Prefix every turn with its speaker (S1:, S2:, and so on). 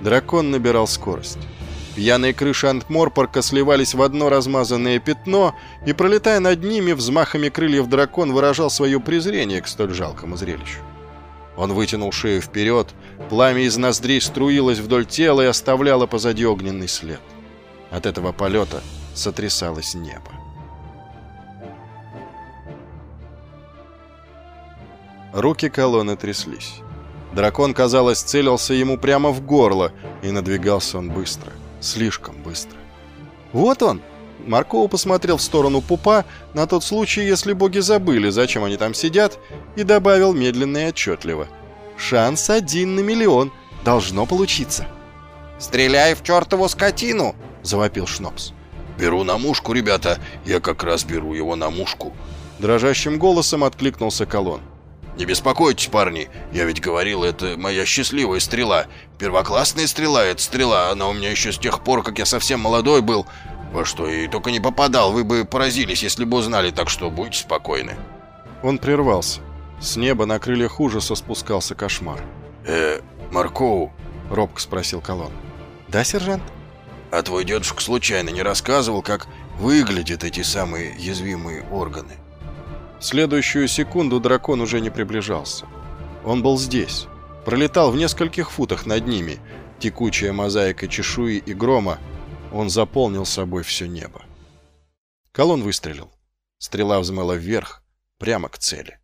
S1: Дракон набирал скорость. Пьяные крыши Антморпорка сливались в одно размазанное пятно, и, пролетая над ними, взмахами крыльев дракон выражал свое презрение к столь жалкому зрелищу. Он вытянул шею вперед, пламя из ноздрей струилось вдоль тела и оставляло позади огненный след. От этого полета сотрясалось небо. Руки колонны тряслись. Дракон, казалось, целился ему прямо в горло, и надвигался он быстро, слишком быстро. «Вот он!» Маркова посмотрел в сторону пупа на тот случай, если боги забыли, зачем они там сидят, и добавил медленно и отчетливо. «Шанс один на миллион. Должно получиться».
S2: «Стреляй в чертову скотину!»
S1: — завопил Шнопс.
S3: «Беру на мушку, ребята. Я как раз беру его на мушку».
S1: Дрожащим голосом откликнулся колонн.
S3: «Не беспокойтесь, парни, я ведь говорил, это моя счастливая стрела. Первоклассная стрела, эта стрела, она у меня еще с тех пор, как я совсем молодой был. Во что и только не попадал, вы бы поразились, если бы узнали, так что будьте спокойны».
S1: Он прервался. С неба на крыльях ужаса спускался кошмар.
S3: «Э, Маркоу?»
S1: — робко спросил колонн. «Да, сержант?»
S3: «А твой дедушка случайно не рассказывал, как выглядят эти самые язвимые органы?»
S1: Следующую секунду дракон уже не приближался. Он был здесь. Пролетал в нескольких футах над ними. Текучая мозаика чешуи и грома. Он заполнил собой все небо. Колон выстрелил. Стрела взмыла вверх, прямо к цели.